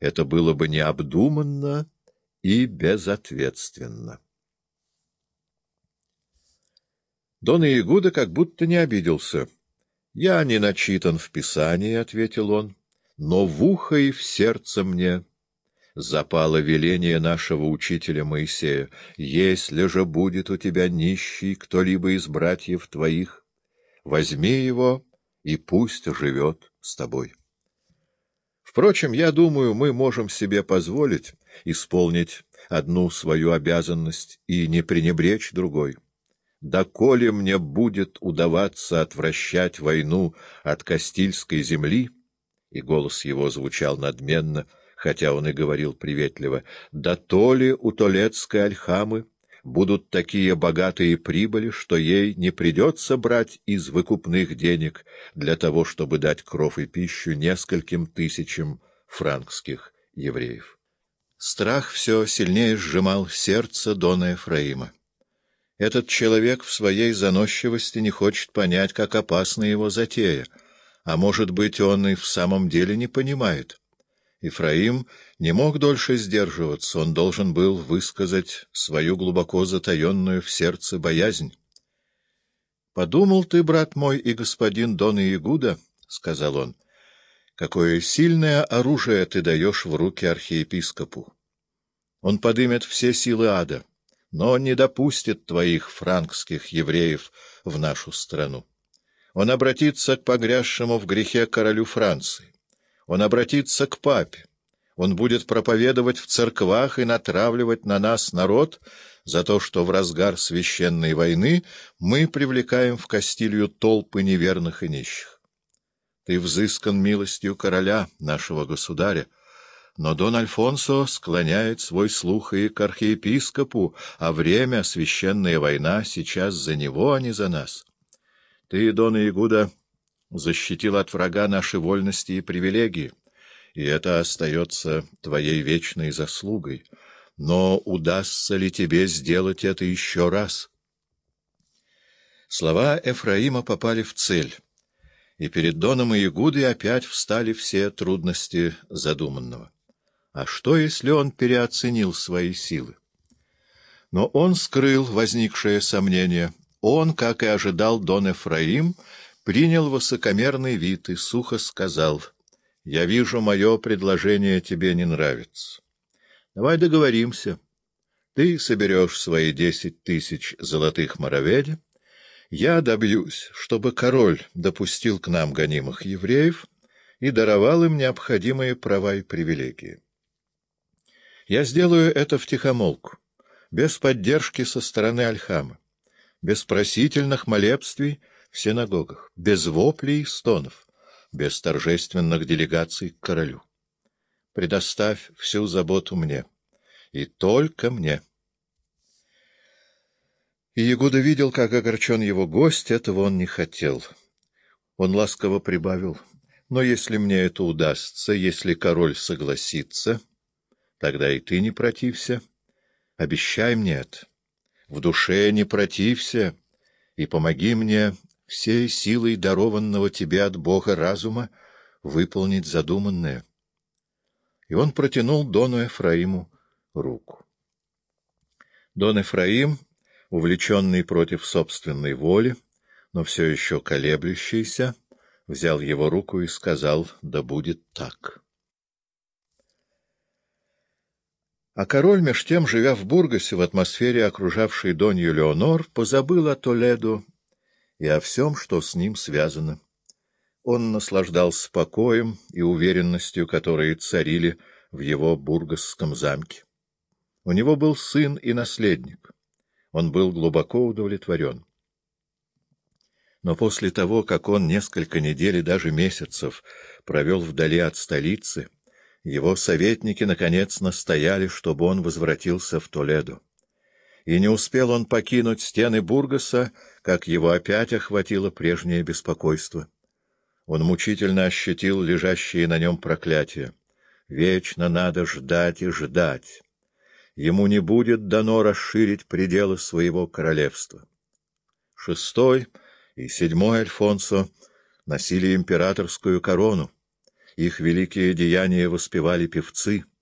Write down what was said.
это было бы необдуманно и безответственно. Дон Иегуда как будто не обиделся. — Я не начитан в Писании, — ответил он, — но в ухо и в сердце мне запало веление нашего учителя Моисея. Если же будет у тебя нищий кто-либо из братьев твоих, возьми его и пусть живет с тобой. Впрочем, я думаю, мы можем себе позволить исполнить одну свою обязанность и не пренебречь другой. Доколе мне будет удаваться отвращать войну от Кастильской земли, и голос его звучал надменно, хотя он и говорил приветливо, да то ли у Толецкой Альхамы будут такие богатые прибыли, что ей не придется брать из выкупных денег для того, чтобы дать кров и пищу нескольким тысячам франкских евреев. Страх все сильнее сжимал сердце Дона Ефраима. Этот человек в своей заносчивости не хочет понять, как опасна его затея, а может быть, он и в самом деле не понимает. Ифраим не мог дольше сдерживаться, он должен был высказать свою глубоко затаенную в сердце боязнь. — Подумал ты, брат мой и господин Дон Иегуда, — сказал он, — какое сильное оружие ты даешь в руки архиепископу. Он подымет все силы ада но не допустит твоих франкских евреев в нашу страну. Он обратится к погрязшему в грехе королю Франции. Он обратится к папе. Он будет проповедовать в церквах и натравливать на нас народ за то, что в разгар священной войны мы привлекаем в Кастилью толпы неверных и нищих. Ты взыскан милостью короля, нашего государя, но Дон Альфонсо склоняет свой слух и к архиепископу, а время, священная война, сейчас за него, а не за нас. Ты, Дон Игуда, защитил от врага наши вольности и привилегии, и это остается твоей вечной заслугой. Но удастся ли тебе сделать это еще раз? Слова Эфраима попали в цель, и перед Доном и Игудой опять встали все трудности задуманного. А что, если он переоценил свои силы? Но он скрыл возникшее сомнение. Он, как и ожидал Дон Эфраим, принял высокомерный вид и сухо сказал, «Я вижу, мое предложение тебе не нравится. Давай договоримся. Ты соберешь свои десять тысяч золотых мороведи, я добьюсь, чтобы король допустил к нам гонимых евреев и даровал им необходимые права и привилегии. Я сделаю это втихомолку, без поддержки со стороны Альхама, без просительных молебствий в синагогах, без воплей и стонов, без торжественных делегаций к королю. Предоставь всю заботу мне, и только мне. И Ягуда видел, как огорчен его гость, этого он не хотел. Он ласково прибавил, но если мне это удастся, если король согласится... Тогда и ты не протився. Обещай мне это. В душе не протився и помоги мне всей силой дарованного тебе от Бога разума выполнить задуманное. И он протянул Дону Эфраиму руку. Дон Эфраим, увлеченный против собственной воли, но все еще колеблющийся, взял его руку и сказал, да будет так. А король, меж тем, живя в Бургасе, в атмосфере, окружавшей Донью Леонор, позабыл о Толедо и о всем, что с ним связано. Он наслаждался покоем и уверенностью, которые царили в его бургасском замке. У него был сын и наследник. Он был глубоко удовлетворен. Но после того, как он несколько недель и даже месяцев провел вдали от столицы, его советники, наконец, настояли, чтобы он возвратился в Толедо. И не успел он покинуть стены Бургаса, как его опять охватило прежнее беспокойство. Он мучительно ощутил лежащие на нем проклятия. Вечно надо ждать и ждать. Ему не будет дано расширить пределы своего королевства. Шестой и седьмой Альфонсо носили императорскую корону, Их великие деяния воспевали певцы —